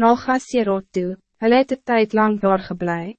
na Gasserot toe, hulle het een tijd lang daar geblei.